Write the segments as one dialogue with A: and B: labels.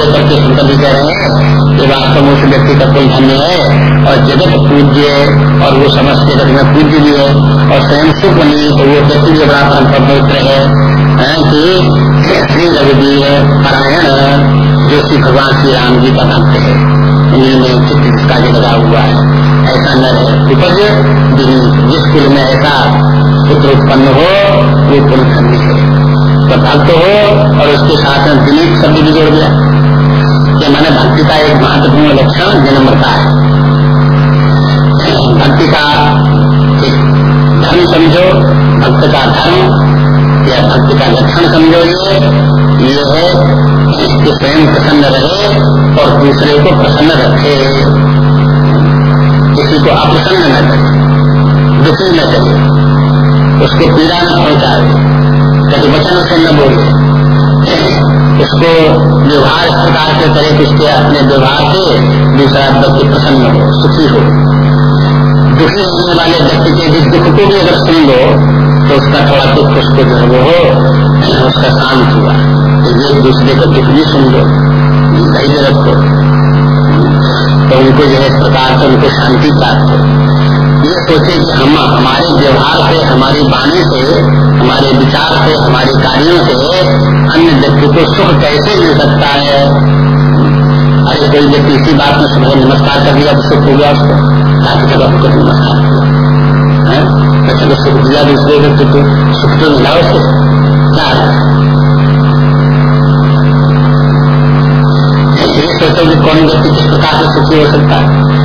A: कभी कह रहे हैं कि वास्तव में उस व्यक्ति का कोई धन्य है, और जगत पूज्य और वो समस्त जगत में पूज्य भी है, और स्वयं सुख बनी तो वो व्यक्ति भी बड़ा परम पवित्र है। कि श्री रघुवीर पारायण जो श्री भगवान श्री राम जी का भक्त है, उन्हीं में जिसका जो लगा हुआ है। ऐसा न रहे। उपज जिस कुल में ऐसा पुत्र उत्पन्न हो, वो धन्य है। तो भक्त हो, और उसके साथ में दिलीप शब्द भी जोड़ दिया। ये मैंने भक्ति का एक महत्वपूर्ण लक्षण जन्मता है। भक्ति का धर्म समझो, भक्त का धर्म या भक्ति का लक्षण समझो ये ये है कि स्वयं प्रसन्न रहे और दूसरे को प्रसन्न रखे। किसी को अप्रसन्न न करे, दुखी न करे, उसको पीड़ा न पहुँचाए, कभी वचन से न बोले। उसको व्यवहार इस प्रकार से करे कि अपने व्यवहार से दूसरा व्यक्ति प्रसन्न हो, सुखी हो। दुखी होने वाले व्यक्ति के भी दुख को भी अगर सुन लो तो उसका थोड़ा दुख उसको जो है वो हो उसका शांत हुआ। तो एक दूसरे का दुख भी सुन लो, धैर्य रखो। तो उनको जो है प्रकार से उनको शांति प्राप्त हो। ये सोचे कि हम, हमारे व्यवहार से, हमारी वाणी से, हमारे विचार से, हमारे कार्यों से अन्य व्यक्ति को सुख कैसे मिल सकता है? अरे कोई व्यक्ति इसी बात में सुबह नमस्कार कर दिया तो सुख हो गया उसको। ताकि जब आपको नमस्कार किया तो चलो सुख दिया दूसरे व्यक्ति को, सुख तो मिला उसको। क्या ये सोचो कि कौन व्यक्ति किस प्रकार से सुखी हो सकता है।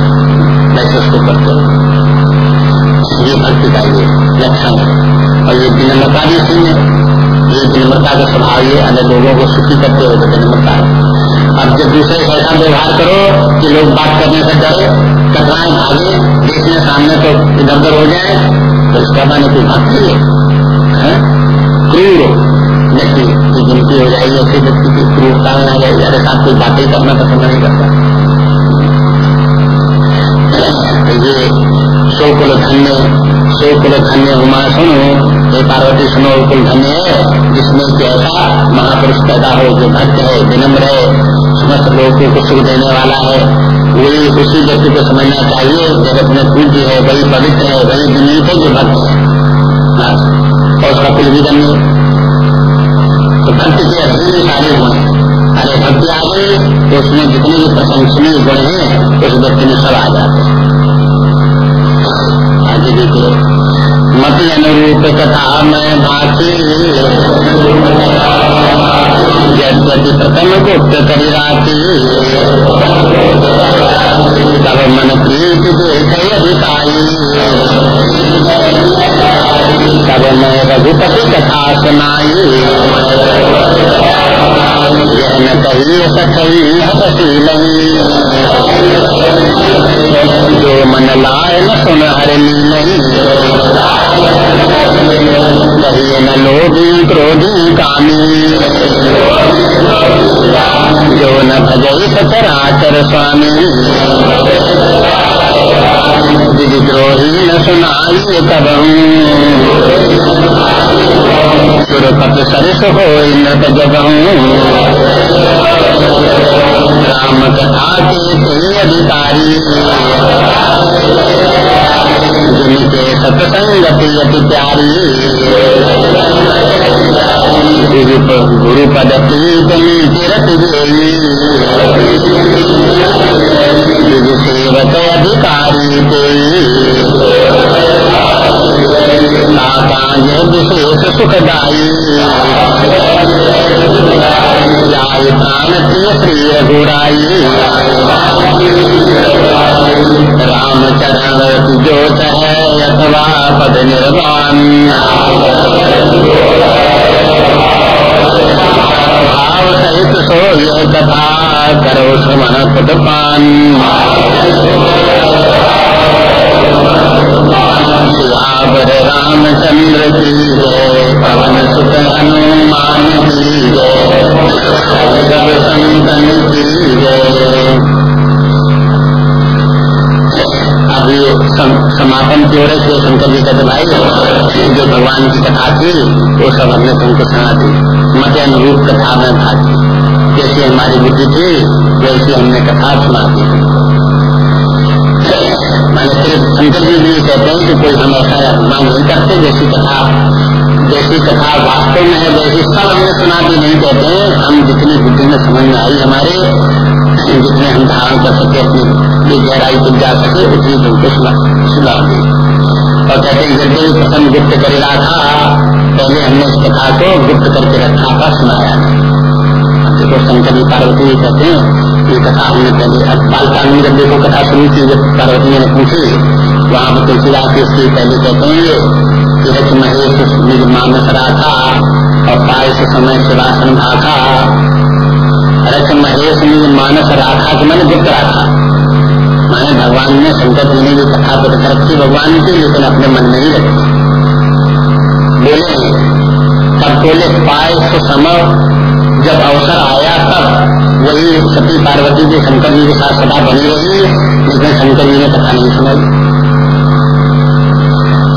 A: वैसे उसको करते ये भक्ति का ये लक्षण है और ये विनम्रता भी सी है ये विनम्रता का स्वभाव ये अन्य लोगों को सुखी करते हुए विनम्रता है अब जब दूसरे का ऐसा व्यवहार करो कि लोग बात करने से डरे कतराए भागे देखने सामने तो इधर उधर हो जाए तो इसका माने कोई भक्ति है क्रूर व्यक्ति की गिनती हो जाएगी ऐसे व्यक्ति की क्रूरता में आ जाएगी अरे साथ कोई बातें करना पसंद नहीं करता तो सो कुल धन्य सो कुल धन्य हुमा सुनो, हे पार्वती सुनो कुल धन्य है, जिसमें कि ऐसा महापुरुष पैदा हो, जो भक्त है, विनम्र है, समस्त लोगों को सुख देने वाला है। वही उसी व्यक्ति को समझना चाहिए, जगत में पूज्य है, वही पवित्र है, वही विनीत है जो भक्त है। और उसका कुल भी धन्य तो भक्त के अधीन सारे गुण अरे भक्ति आ गई तो उसमें जितने भी प्रशंसनीय गुण है, उस व्यक्ति में सब आ जाते हैं। देखिए मत अनुरूप कथा मैं भाषी यद्यपि प्रथम गुप्त करी तब मन प्रीत देख अधिकारी तब मैं रघुपति कथा सुनाई कही सखी हसी नहीं जो मन लाए न सुन हरनी नहीं कहिए न लोभी क्रोधी कामी जो न भजई सचराचर स्वामी विद्रोही न सुनाइए तब सुरपत सरस हो नृत जब राम कथा के अधिकारी। जिनके सत्संगति अति प्यारी गुरु पद प्रीतमी सेवक अधिकारी विशेष सुखदायी जाय प्राण प्रिय श्री रघुराई रामचरण जोत है अथवा पद निर्वाण भाव सहित सो यह करो श्रवण पुटपान वैसी हमने कथा सुना दी मैंने सिर्फ़ शंकर जी भी कहते हैं कि कोई हम ऐसा अनुमान नहीं करते, जैसी कथा जैसी कथा वास्तव में है, वैसी सब हमने सुना दी नहीं कहते हैं। हम जितनी बुद्धि में समझ में आई हमारे, जितने हम धारण कर सके, अपनी गहराई तक जा सके, उतनी तुमको सुना दी और कहते हैं यद्य प्रथम गुप्त कर रखा पहले हमने इस कथा को गुप्त करके रखा था, सुनाया देखो शंकर जी पार्वती जी कहते हैं। ये कथा हमने पहले अब बालकाल में जब देखो कथा शुरू की जब पार्वती ने पूछी वहाँ पर तुलसीदास इसकी पहले कहते हैं तिरक महेश, निज मानस राखा और पाए से समय शिवासन भाखा रच महेश, निज मानस राखा कि मैंने गुप्त राखा। मैंने भगवान ने शंकर जी ने भी कथा को रखी भगवान की, लेकिन अपने मन में ही रखी। बोले, तब बोले पाए से समय जब अवसर आया तब वही सती पार्वती जी शंकर जी के साथ सदा बनी रही लेकिन शंकर जी ने कथा नहीं सुनाई।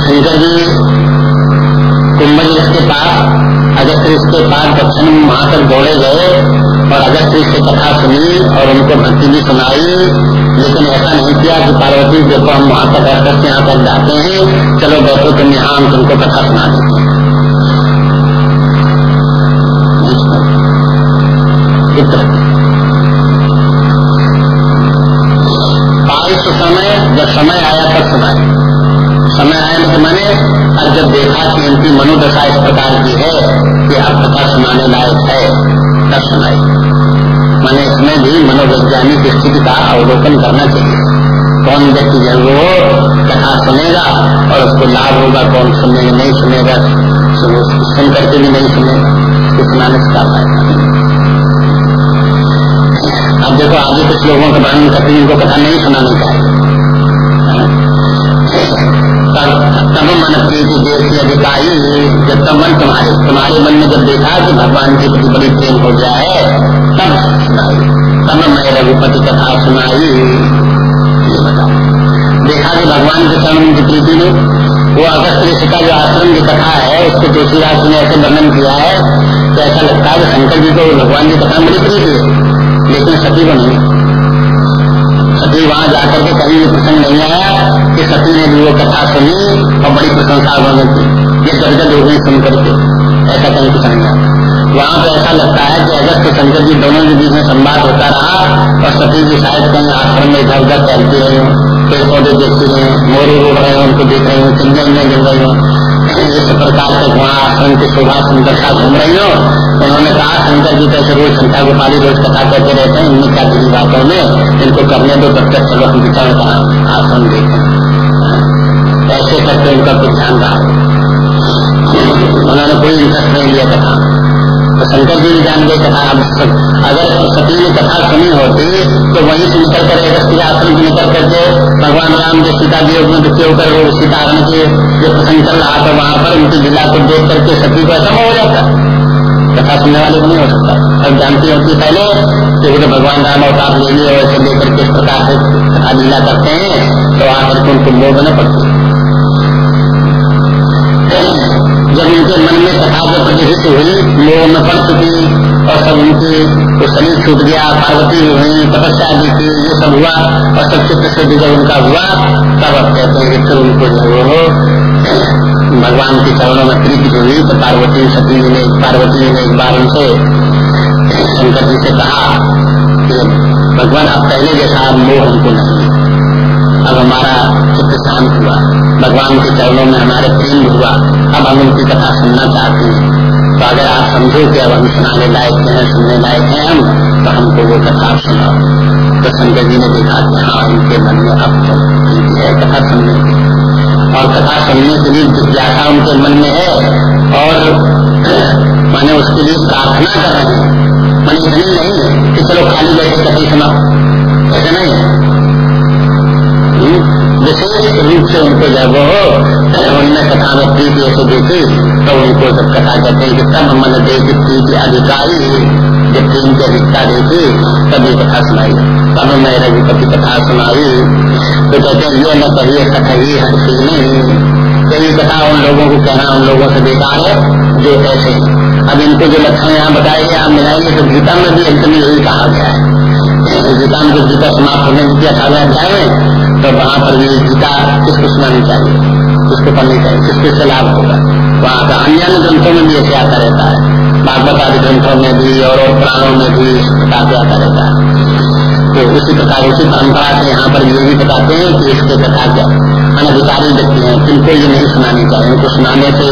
A: शंकर जी कुंभज इसके पास अगस्त इसके पास दक्षिण वहाँ तक दौड़े गए और अगस्त इसकी कथा सुनी और उनको भक्ति भी सुनाई। लेकिन ऐसा नहीं किया कि पार्वती देखो हम वहाँ तक अगस्त यहाँ तक जाते हैं, चलो बैठो, तुम यहाँ हम तुमको कथा सुना देते हैं समय, जब समय आया तब सुनाए समय आया तो मैंने और जब देखा कि इनकी मनोदशा इस प्रकार की है कि अब कथा सुनाने लायक है, तब सुनाई मैंने इसमें भी मनोवैज्ञानिक स्थिति का अवलोकन करना चाहिए। कौन व्यक्ति जो वो कथा सुनेगा और उसको लाभ होगा, कौन सुनेगा, नहीं सुनेगा, सुन करके भी नहीं सुनेगा। से क्या फ़ायदा? अब देखो, आगे कुछ लोगों का वर्णन करते हैं उनको कथा नहीं सुनानी चाहिए जब तब मन तुम्हारे तुम्हारे मन में जब देखा कि भगवान के प्रति बड़ी प्रेम हो गया है, तब तब मैं रघुपति कथा सुनाई। देखा कि भगवान के चरण की प्रीति ने वो अगस्त ऋषि का जो आश्रम की कथा है, उसको तुलसीदास ने ऐसे वर्णन किया है तो ऐसा लगता है शंकर जी को भगवान की कथा बड़ी प्रीति है। लेकिन सती बनी सती वहाँ जाकर के कभी भी प्रसंग नहीं आया कि सती ने भी वो कथा सुनी और बड़ी प्रशंसा उन्होंने की ये गदगद हो गई सुन करके ऐसा कहीं नहीं आया वहाँ पे ऐसा लगता है कि अगस्त शंकर जी दोनों के बीच में संवाद होता रहा और सती जी शायद कहीं आश्रम में इधर उधर टहलती रही पेड़ पौधे देखती रही, मोर उड़ रहे हो, उनको देख रही हूँ चिंजन में गिर रही हूँ। इस प्रकार से वहाँ आश्रम की शोभा सुंदरता घूम रही हो उन्होंने कहा शंकर जी कैसे रोज संख्या गोपाली रोज कथा करते रहते हैं इनमें क्या किसी बातों में इनको करने दो प्रत्यक्ष चलो, हम विचार का आश्रम देखें। ऐसे करके उनका कुछ ध्यान रहा। उन्होंने कोई इंटरेस्ट नहीं लिया कथा। तो शंकर जी भी जान गए कथा अगर सती ने कथा सुनी होती तो वहीं से निकल कर अगस्ती आश्रम से निकल करके भगवान राम जो सीता जी में दुखी होकर वो सीतारण के जो प्रसंग चल रहा था, वहाँ पर उनकी जिला को देख करके सती को ऐसा हो जाता कथा सुनने वाले को नहीं हो सकता। अब जानती होती पहले कि तो भगवान राम और अवतार ले लिए वैसे लेकर के प्रकार से कथा लीला करते हैं तो आकर के उनको मोह बने पड़ती। जब उनके मन में कथा को प्रतिष्ठित हुई मोह में पड़ चुकी, और सब उनकी तो शरीर छूट गया, पार्वती हुई, तपस्या भी की ये सब हुआ, और सब चित्र से जब उनका हुआ, तब अब कहते हैं कि फिर उनको जो वो भगवान के चरणों में प्रीति हुई तो पार्वती सती जी ने, पार्वती जी ने एक बार उनसे, शंकर जी से कहा कि, भगवान, आप पहले जैसा मोह हमको नहीं अब हमारा चित्त शांत हुआ। भगवान के चरणों में हमारे प्रेम हुआ। अब हम उनकी कथा सुनना चाहते हैं। तो अगर आप समझो कि अब हम सुनाने लायक हैं, सुनने लायक हैं हम तो हमको वो कथा सुनाओ। तो संजय जी ने देखा कि हाँ उनके मन में अब है कथा सुनने की। और कथा सुनने के लिए जिज्ञासा उनके मन में है और मैंने उसके लिए प्रार्थना कर रहे हैं। मैंने इतनी नहीं कि चलो खाली बैठे कथी सुनाओ। ऐसा नहीं विशेष रूप से उनको जब उनने कथा में प्रीति ऐसे देखी तो उनको सब कथा कहते हैं कि तब मन देख प्रीति अधिकारी, जब प्रेम की अधिकता देखी, तब ये कथा सुनाई। तब मैं रघुपति कथा सुनाई। तो कहते हैं, ये न कहिए कथा ही हर नहीं। कई कथा उन लोगों को कहना उन लोगों से बेकार है, जो ऐसे अब इनको जो लक्षण यहाँ बताएँगे, आप मिलाएँगे तो गीता में भी अंत में यही कहा गया है। गीता में जो गीता समाप्त होने की अठारह अध्याय तो वहाँ पर भी गीता किसको सुनानी चाहिए? किसको पढ़नी चाहिए? किसके से लाभ होगा? वहाँ का अन्य अन्य ग्रंथों में भी ऐसे आता रहता है। भागवत आदि ग्रंथों में भी और पुराणों में भी इस प्रकार से आता रहता है। तो उसी प्रकार, उसी परंपरा से यहाँ पर ये भी बताते हैं कि इसके कथा क्या अनधिकारी व्यक्ति हैं जिनको ये नहीं सुनानी चाहिए। उनको सुनाने से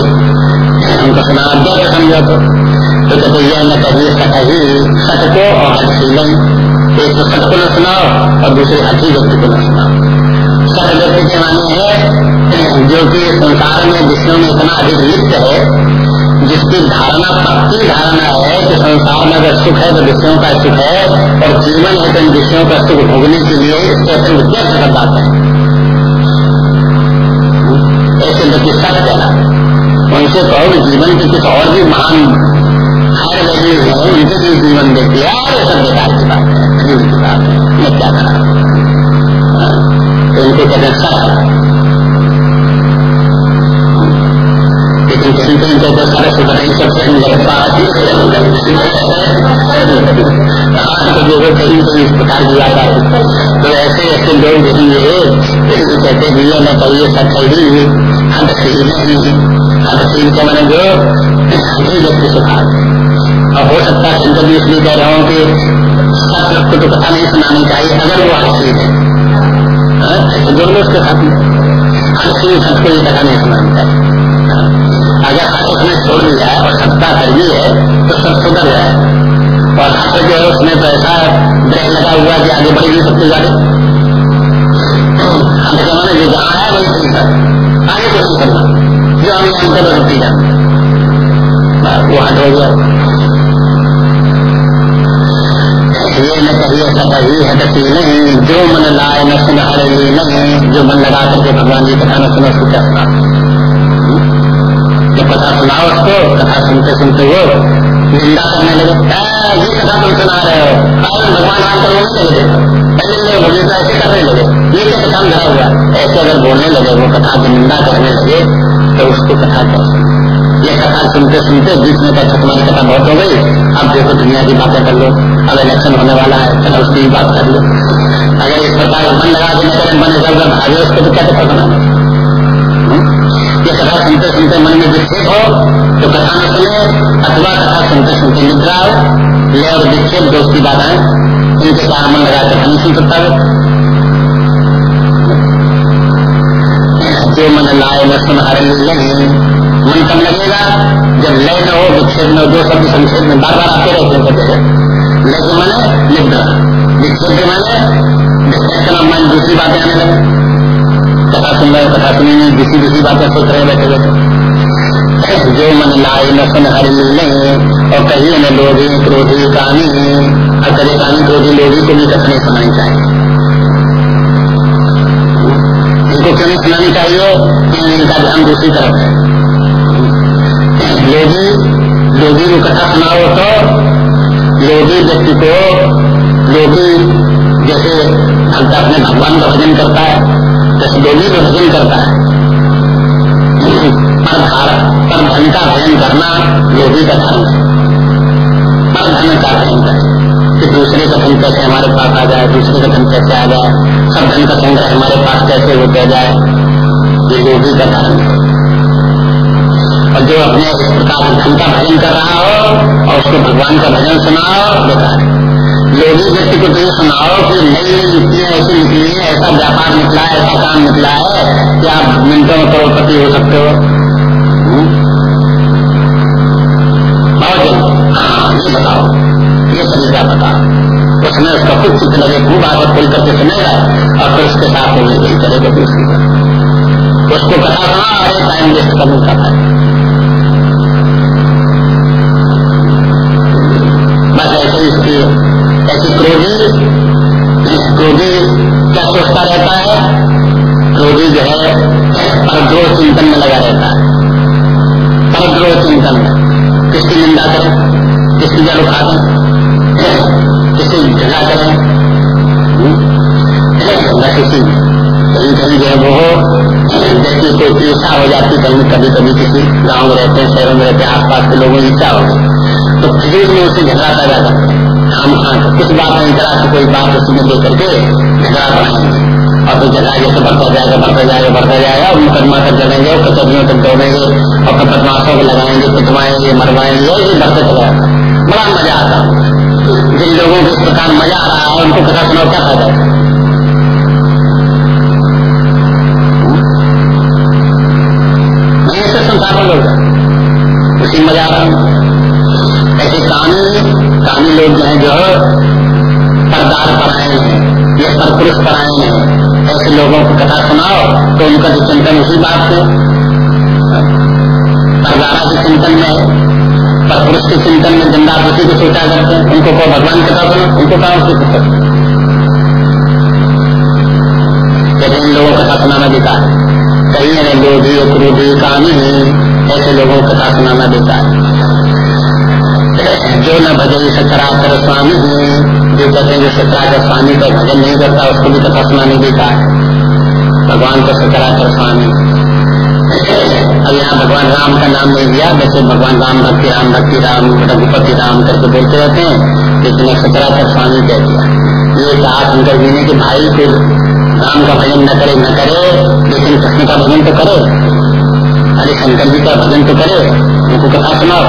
A: उनको सुना व्यक्त समझो तो कहते यह न कहिए सत ही सत को और हठशीलन एक तो सत को न सुनाओ और दूसरे हठी व्यक्ति को न सुनाओ। सत व्यक्ति के माने है, जो कि संसार में विषयों में इतना अधिक लिप्त है, जिसकी धारणा, पक्की धारणा है कि संसार में अगर सुख है तो विषयों का सुख है, और जीवन है तो इन विषयों का सुख भोगने के लिए इसके अतिरिक्त व्यक्त कर पाते हैं। ऐसे व्यक्ति सत कहना उनसे कहो कि जीवन के कुछ और भी महान हायर वैल्यू है, उनके भी जीवन देखते हैं, सब बेकार की बात है। मैं क्या करा? तो उनको कहते हैं लेकिन तो सारे सुधर सबसे तो कहीं कहीं इस प्रकार की बात है। तो ऐसे ऐसे लोग देखेंगे कहते भैया मैं कहिए सब सही हम सही नहीं अर्थशील के मैंने जो व्यक्ति सुखा हो। सकता है कह रहा हूँ कि तो कथा नहीं, सुनानी चाहिए, अगर वो हर्षील है हाँ, ऐसे उसके साथ हर्षील सत्य को ये कथा नहीं सुनानी अगर उसने छोड़ दिया है और सत्ता कर दी है तो सब सुधर जाए। और हर्ष जो है उसमें तो ब्रेक लगा हुआ कि आगे बढ़ेगी सबसे ज़्यादा जमाने जो जहाँ है वही ठीक है। आगे कुछ करना। जो हम अंतर होती है वो हट हो गया। नहीं जो मन लाए न सुन नहीं जो मन लगा करके भगवान जी कथा न सुनो उसको क्या सुना जब कथा सुनाओ उसको कथा सुनते सुनते वो निंदा करने लगे ये कथा तुम सुना रहे हो भगवान नाम पर बोलने लगे पहले लोग हमेशा ऐसे करने लगे ये क्या कथा धरा हुआ ऐसे अगर बोलने लगे वो कथा की निंदा करने लगे तो उसको कथा कर ये कथा सुनते सुनते बीच में कहा तुम्हारी कथा बहुत हो गई। अब देखो दुनिया की बातें कर लो। अब इलेक्शन होने वाला है चलो उसकी भी बात कर लो। अगर इस प्रकार मन लगा के निकले मन इधर उधर भागे उसको तो क्या कथा बनाना ये कथा सुनते सुनते मन में विक्षेप हो तो कथा न सुने, अथवा कथा सुनते सुनते निद्रा हो, ले और विक्षेप दोस्त की बात है। इनके कारण मन लगा कर नहीं सुन सकता जो मन लाए, न सुन हर लगे मन कब लगेगा। जब लय न हो विक्षेप न हो, दो शब्द संक्षेप में बार बार आते रहते हैं। लय के माने निद्रा विक्षेप माने विक्षेप मन दूसरी बातें आने लगे कथा सुन रहे कथा सुनी नहीं दूसरी दूसरी बातें सोच रहे बैठे बैठे जो मन लाए न सुन हर नहीं और कहीं न लोभी क्रोधी कामी और कभी कामी क्रोधी लोभी को भी कथने सुनानी चाहिए इनको क्यों नहीं सुनानी चाहिए इनका ध्यान दूसरी तरफ़ है लोभी लोभी को कथा सुनाओ तो लोभी व्यक्ति को लोभी जैसे भक्त अपने भगवान का भजन करता है, जैसे लोभी का भजन करता है। पर पर धन का भजन करना लोभी का धर्म है। पर धन का भजन करे कि दूसरे का धन कैसे हमारे पास आ जाए, दूसरे का धन कैसे आ जाए, सब धन का संग्रह हमारे पास कैसे हो जाए, ये लोभी का धर्म है। और जो अपने इस प्रकार धन का भजन कर रहा हो, और उसको भगवान का भजन सुनाओ, बेकार लोभी व्यक्ति को तो सुनाओ कि नई नई युक्तियाँ ऐसी निकली है, ऐसा व्यापार निकला है, ऐसा काम निकला है, कि आप मिनटों में करोड़पति हो सकते हो। हम्म? हाँ ये बताओ, ये तरीका बताओ उसमें उसका कुछ चित्र लगे, खूब आगे खोल करके सुनेगा और फिर उसके साथ वो यही करेगा दूसरी उसको कथा सुना अरे टाइम वेस्ट करने का था बस ऐसे इसकी ऐसी क्रोधी क्रोधी क्या सोचता रहता है? क्रोधी जो है परद्रोह चिंतन में लगा रहता है। परद्रोह चिंतन में। किसकी निंदा करें? किसकी जल उठा दें किसी झगड़ा करें? किसी कहीं कहीं जो है वो जैसे कोई ईर्षा हो जाती, कहीं कभी कभी किसी गाँव में रहते हैं, शहरों में रहते हैं, आसपास के लोगों की ईर्षा हो गई तो फिर में उसे झगड़ा पैदा करते हैं। हम कुछ बात नहीं करा कि कोई बात उसमें दे करके झगड़ा बढ़ाएँगे और फिर झगड़ा जैसे बढ़ता जाएगा बढ़ता जाएगा बढ़ता जाएगा और मुकदमा तक चलेंगे और कचरियों तक दौड़ेंगे और बदमाशों को लगाएँगे, पिटवाएँगे, मरवाएँगे ये बढ़ते चला बड़ा मज़ा आता जिन लोगों को इस प्रकार मज़ा आ रहा है, उनको कथा सुनाओ क्या फ़ायदा है। संसार में लोग उसी मज़ा आ रहा कामी लोग जो है जो सरदार पराए हैं, ये सरपुरुष पराए हैं, ऐसे लोगों को कथा सुनाओ तो उनका जो चिंतन उसी बात से सरदारा के चिंतन में सरपुरुष के चिंतन में ज़िंदा उसी को सोचा करते हैं, उनको को भगवान कथा सुनो, उनको कहा उसकी कथा कहते इन लोगों को कथा सुनाना देता है, कहीं है लोभी क्रोधी कामी ऐसे लोगों को कथा सुनाना देता है। जो न भजन सचराचर स्वामी जो कहते हैं जो सचराचर स्वामी का भजन नहीं करता, उसको भी कथा सुनाने देता है। भगवान को सचराचर स्वामी। अब यहाँ भगवान राम का नाम नहीं दिया वैसे भगवान राम, भक्ति राम भक्ति राम, रघुपति राम करके बोलते रहते हैं लेकिन सचराचर स्वामी कह दिया। ये कहा सुनकर जीने की भाई, फिर राम का भजन न करे न करे, लेकिन कृष्ण का भजन तो करे। अरे शंकर जी का भजन तो करे, उनको कथा सुनाओ।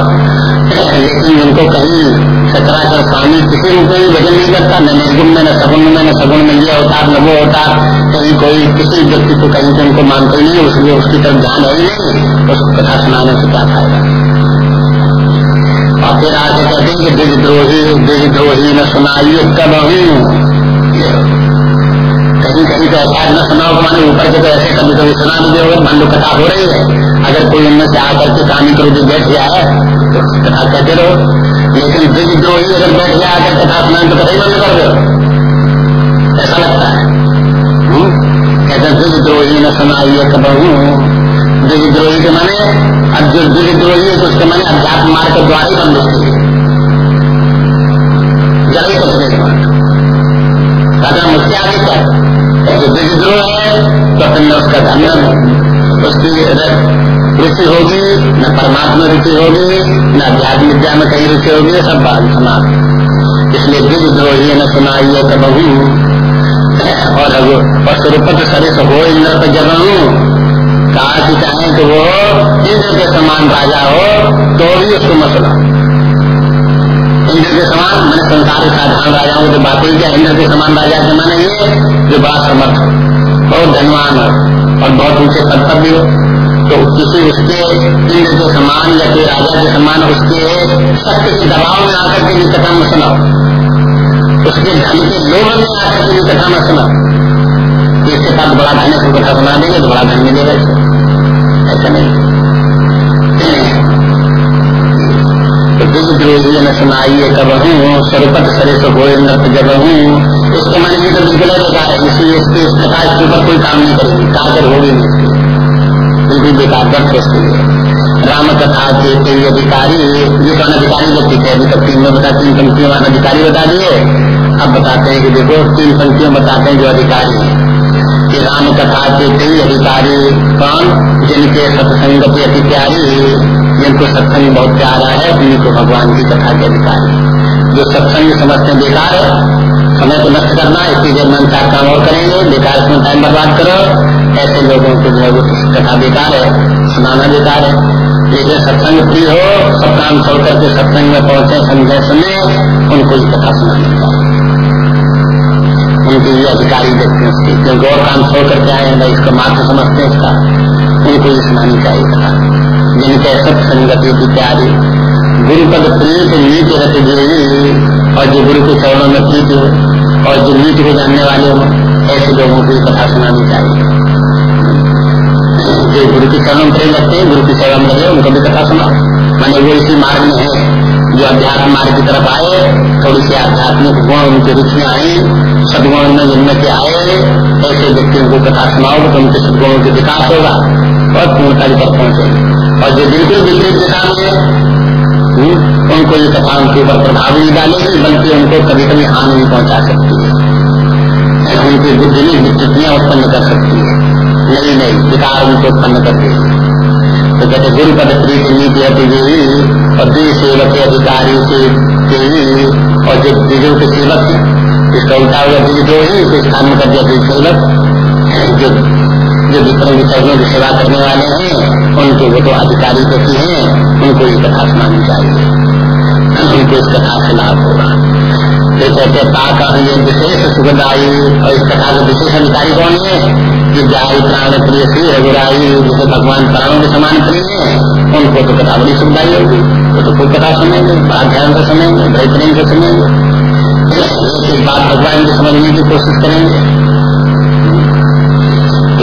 A: लेकिन उनको कहीं सचराचर स्वामी किसी रूप में भजन नहीं करता, न निर्गुण में, न सगुण में, न सगुण में ये अवतार न वो अवतार कहीं कोई किसी व्यक्ति को कहीं तो उनको मानते नहीं, उसलिए उसकी तरफ़ ध्यान है ही नहीं उसको कथा सुनाने से क्या फ़ायदा? और फिर आगे कहते हैं कि द्रोही द्रोही न सुनाइए कब कहीं कहीं तो ऐसा न सुनाओ, माने ऊपर के तो ऐसे कभी कभी सुना नहीं मान लो कथा हो रही है। अगर कोई उनमें से आकर के कहानी करो बैठ गया तो कथा कहते रहो लेकिन ब्रिज द्रोही अगर बैठ जाए आकर कथा सुनाए तो कथा बंद कर दो ऐसा लगता है हम्म? कहते ब्रिज द्रोही न सुनाइए कबहू ब्रिज द्रोही के माने अब जो ब्रिज द्रोही है तो उसके माने अध्यात्म मार्ग के द्वार ही बंद उसके जल कुछ नहीं राजा मुझसे आगे क्या जो विद्रोह है तो फिर उसका धर्म उसकी रुचि होगी, न परमात्मा रुचि होगी, न अध्यात्म विद्या में कहीं रुचि होगी सब बात सुना। इसलिए विद्रोही न सुनाइए कबहू और और स्वरूपत सरिस हो इंद्र पर जब कहा कि चाहे तो वो इंद्र के समान राजा हो तो भी उसको मसला इंद्र के समान, मैंने संसार के साधारण राजाओं की बात हुई क्या, इंद्र के समान राजा के माने ये, जो बड़ा समर्थ हो। बहुत धनवान हो और बहुत ऊँचे पद पर भी हो। तो किसी उसके इंद्र के समान या कोई राजा के समान उसके सत्य के दबाव में आकर के भी कथा में सुनाओ। उसके धन के लोभ में आकर के भी कथा में सुनाओ। इसके साथ बड़ा धन को कथा सुना देंगे तो बड़ा धन मिलेगा ऐसा नहीं न सुनाइए कब हूँ सरपट सरे से हो नृत जब हूँ। इसके मन में तो बेकार है, इसलिए इसके इस प्रकार के ऊपर कोई काम नहीं करेगी कारगर होगी नहीं दर्द उसके लिए राम कथा के कई अधिकारी ये तो अनधिकारी व्यक्ति थे, अभी तक तीन में बता, तीन पंक्तियों अनधिकारी बता दिए। अब बताते हैं कि देखो, तीन पंक्तियों बताते हैं जो अधिकारी है। कि राम कथा के कई अधिकारी कौन? जिनके सत्संगति अति प्यारी जिनको सत्संग बहुत प्यारा है, उन्हीं को भगवान की कथा के अधिकारी जो सत्संग समझते बेकार है। समय को नष्ट करना इसकी जब मन चार काम और करेंगे, बेकार इसमें टाइम बर्बाद करो, ऐसे लोगों को जो है कथा बेकार है, सुनाना बेकार है। लेकिन सत्संग फ्री हो, सब काम छोड़ करके सत्संग में पहुँचे समझे सुने, उनको ही कथा चाहिए उनके ये अधिकारी व्यक्ति उसकी, क्योंकि और काम छोड़ करके आए हैं इसको मात्र समझते हैं इसका। उनको ही सुनानी चाहिए कथा। जिनके सत्संगति की प्यारी गुरुपद प्रीत नीत रथ देवी और जो गुरु के चरणों में प्रीत हो, और जो नीत को जानने वाले हो ऐसे लोगों को कथा सुनानी चाहिए। जो गुरु के चरणों में लगते हैं, गुरु के चरण में लगे उनको भी कथा सुना। मैंने वो इसी मार्ग में है, जो अध्यात्म मार्ग की तरफ़ आए, थोड़ी सी आध्यात्मिक गुण उनके रुच आए, सदगुण में जिनमें से आए, ऐसे व्यक्तियों को कथा सुनाओगे तो उनके सदगुणों के विकास होगा, और पूर्णता की तरफ़ पहुंचेगा। और जो बिल्कुल विपरीत दिशा में हम्म, उनको ये कथा उनके ऊपर प्रभाव नहीं डालेगी बल्कि उनको कभी कभी हानि भी पहुँचा सकती है। उनकी बुद्धि में विकृतियाँ उत्पन्न कर सकती है। नई नई विकार उनको उत्पन्न करते तो कहते गुरु पद प्रीति नीति अतिदेवी और द्वि सेवक अधिकारी से और जो द्विजो के सेवक है इसका उल्टा हुआ द्विजो ही तो स्थान कर दिया सेवक जो जो विक्रम विचरणों की सेवा करने वाले हैं, उनके वो तो अधिकारी तो हैं उनको ये कथा सुनानी चाहिए। उनको इस कथा से लाभ होगा। ये कहते का ये विशेष सुखदायी और इस कथा के विशेष अधिकारी कौन है? कि जाई प्राण प्रिय श्री रघुराई, जैसे भगवान प्राणों के समान प्रिय है, उनको तो कथा बड़ी सुखदायी होगी। वो तो खूब कथा सुनेंगे बड़ा ध्यान से सुनेंगे, बड़े प्रेम से सुनेंगे। एक बात भगवान को समझने की कोशिश करेंगे।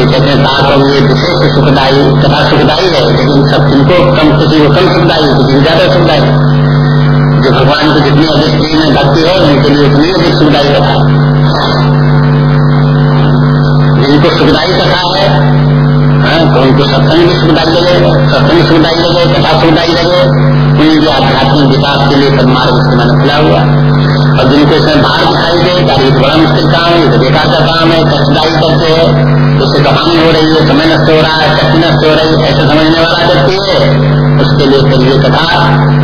A: ये कहते हैं ताक ये विशेष सुखदायी कथा सुखदायी है लेकिन सब जिनको कम किसी को कम सुखदायी किसी को ज़्यादा सुखदायी जो भगवान को जितनी अधिक प्रेम में भक्ति है उनके लिए उतनी अधिक सुखदायी कथा जिनको सुखदायी कथा है हाँ, तो उनको सत्संग भी सुखदायी लगे सत्संग सुखदायी लगे कथा सुखदायी लगे। उनके आध्यात्मिक विकास के लिए सदमार्ग उसके मन खुला हुआ और जिनको इसमें भार दिखाई दे कार्य तो बड़ा मुश्किल काम है तो बेकार का काम है, कष्टदायी करते हैं उससे कहानी हो रही है, समय नष्ट हो रहा है, शक्ति नष्ट हो रही है, ऐसे समझने वाला व्यक्ति है। उसके लिए फिर ये कथा,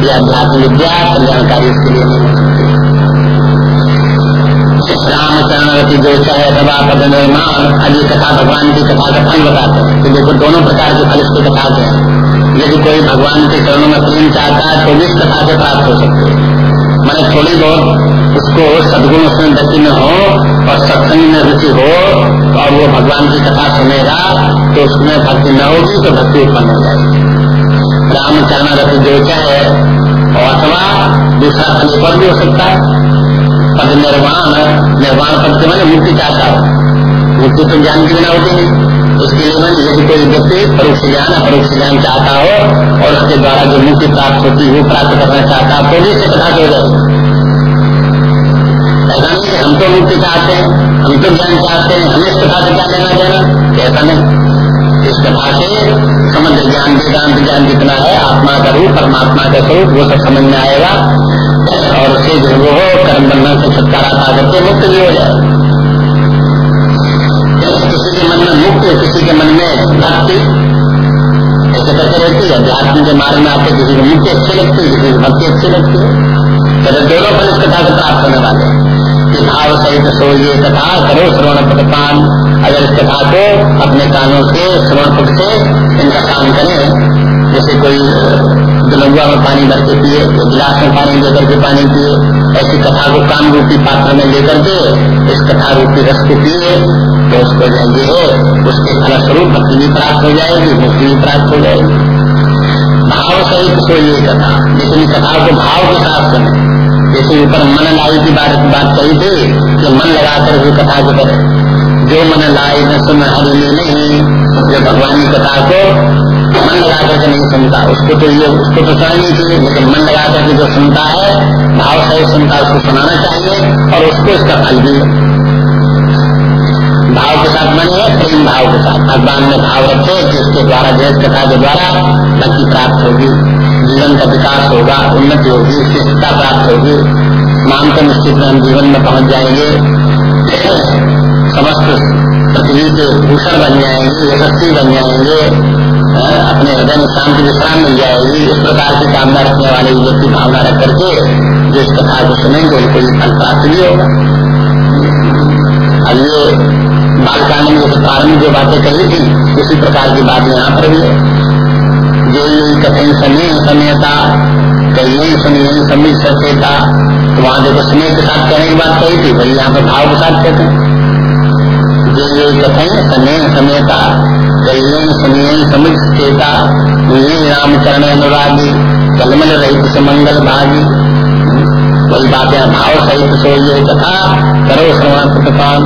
A: या अध्यात्म विद्या, कल्याणकारी उसके लिए नहीं रामचरण जो चाहे सभा पद निर्माण अभी कथा भगवान की कथा का फल बताते हैं। तो देखो, दोनों प्रकार के फल इसके कथा के हैं। यदि कोई भगवान के चरणों में प्रेम चाहता है तो भी इस कथा से प्राप्त हो सकते हैं। मैंने थोड़ी बहुत उसको सदगुण उसमें व्यक्ति में हो और सत्संग में रुचि हो और वो भगवान की कथा सुनेगा तो उसमें भक्ति न होगी तो भक्ति उत्पन्न हो जाएगी। रामचरण रथ जो चाहे और अथवा दूसरा फल भी हो सकता है। पद निर्वाण निर्वाण पद के मैंने मुक्ति चाहता हो मुक्ति तो ज्ञान के बिना होती नहीं। उसके लिए मैंने यदि कोई व्यक्ति परोक्ष ज्ञान, अपरोक्ष ज्ञान चाहता हो और उसके द्वारा जो मुक्ति प्राप्त होती है, वो प्राप्त करना चाहता हो तो भी इसे कथा हो। जाए ऐसा नहीं हम तो मुक्ति चाहते हैं। हम तो ज्ञान चाहते हैं हमें इस कथा से क्या लेना देना ऐसा नहीं इस कथा से समझ ज्ञान वेदांत ज्ञान जितना है आत्मा का रूप परमात्मा का स्वरूप वो सब समझ में आएगा और उसे जो वो कर्म बंधन से छुटकारा पा करके मुक्त भी हो जाए किसी के मन में मुक्त किसी के मन में भक्ति ऐसे करते रहती है अध्यात्म के मार्ग में आते किसी को मुक्ति अच्छी लगती है किसी को भक्ति अच्छी लगती है दोनों फल इस कथा को प्राप्त होने वाले कि भाव सहित सो ये कथा करो श्रवण पटपान अगर इस कथा को अपने कानों से श्रवण पुट से इनका काम करें। जैसे कोई दुलंगुआ में पानी भर के पिए गिलास में पानी लेकर के पानी पिए, ऐसी कथा को काम रूपी पात्र में लेकर के इस कथा रूपी रस को पिए तो उसको है उसके फलस्वरूप भक्ति भी प्राप्त हो जाएगी मुक्ति भी प्राप्त हो जाएगी। भाव सहित सो ये कथा। लेकिन कथा को भाव के साथ सुने जैसे ऊपर मन लाई की बात बात कही थी कि मन लगाकर के कथा को करे। जो मन लाई न सुन हरि नहीं जो भगवान की कथा को मन लगा करके नहीं सुनता। उसको तो ये, उसको तो सुना नहीं चाहिए, लेकिन मन लगा करके जो सुनता है, भाव सही सुनता उसको सुनाना चाहिए और उसको इसका फल भी भाव के साथ मने प्रेम भाव के साथ। भगवान में भाव रखे जिसके द्वारा जय कथा के द्वारा, भक्ति प्राप्त होगी। जीवन का विकास होगा, उन्नति होगी शिष्टता प्राप्त होगी। मानकर निश्चित में हम जीवन में पहुँच जाएँगे। समस्त पृथ्वी के भूषण बन जाएँगे, यशस्वी बन जाएँगे। अपने हृदय में शांति, विश्राम मिल जाएगी। इस प्रकार की कामना रखने वाले व्यक्ति भावना रख करके जो इस कथा को सुनेंगे, उनको ये फल प्राप्त भी होगा। अब ये बालकांड में प्रारंभ जो बातें कही थी, उसी प्रकार की बात यहाँ पर भी है। जो ये कठिन समय समयता कही सुनिए समी सचेता तो वहाँ देखो स्नेह के साथ कहने की बात कही थी, वही यहाँ पर भाव के साथ कहते जो ये कथन समय समयता कहिए सुनिए समझ चेता राम चरण अनुरागी, कलमल रहित से मंगल भागी। वही बातें भाव सहित सो ये कथा करो श्रवण कृपान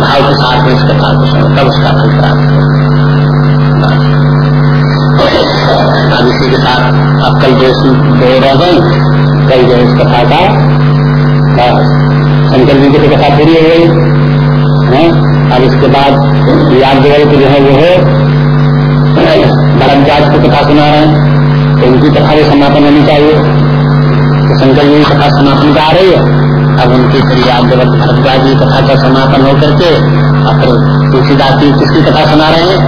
A: भाव के साथ इस कथा को सुनो, तब उसका फल प्राप्त अब इसी के साथ अब कल दो दो रह गई कल जो इस कथा का शंकर जी की कथा पूरी हो गई, है? अब इसके बाद याज्ञवल को जो है वो है भरद्वाज की कथा सुना रहे हैं तो उनकी कथा भी समापन होनी चाहिए। तो शंकर जी की कथा समापन का आ रही है, अब उनकी फिर याज्ञवल भरद्वाज की कथा का समापन होकर के और तुलसीदास जी किसकी कथा सुना रहे हैं?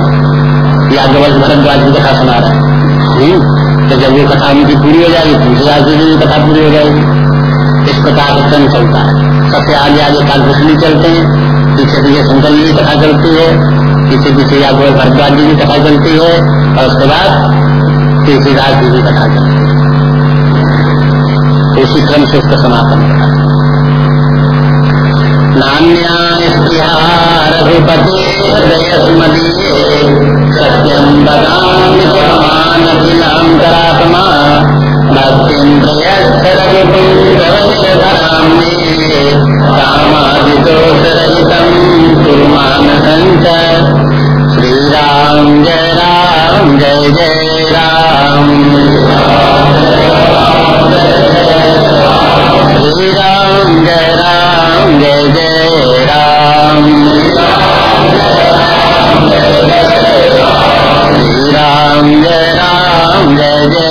A: याज्ञवल भरद्वाज की कथा सुना रहे हैं। तो जब वो कथा उनकी पूरी हो जाएगी तुलसीदास जी की कथा पूरी हो जाएगी। इस प्रकार का क्रम चलता है। सबसे आगे आगे कालभूषणी चलते हैं। पीछे पीछे शंकर जी की कथा चलती है। पीछे पीछे याज्ञवल भरद्वाज जी की कथा चलती है। और उसके बाद तुलसीदास जी की कथा चलती है। उसी क्रम से उसका समापन करा नान्या रघुपति सत्यम बदाम नान्तरात्मा भक्तिन्द्रयच्छरविपुञ्जवशधराम्ने कामादिदोषरहितं कुरुमानसञ्च। श्रीराम जय राम, जय जय राम। श्रीराम जय राम, जय जय राम। श्रीराम जय जय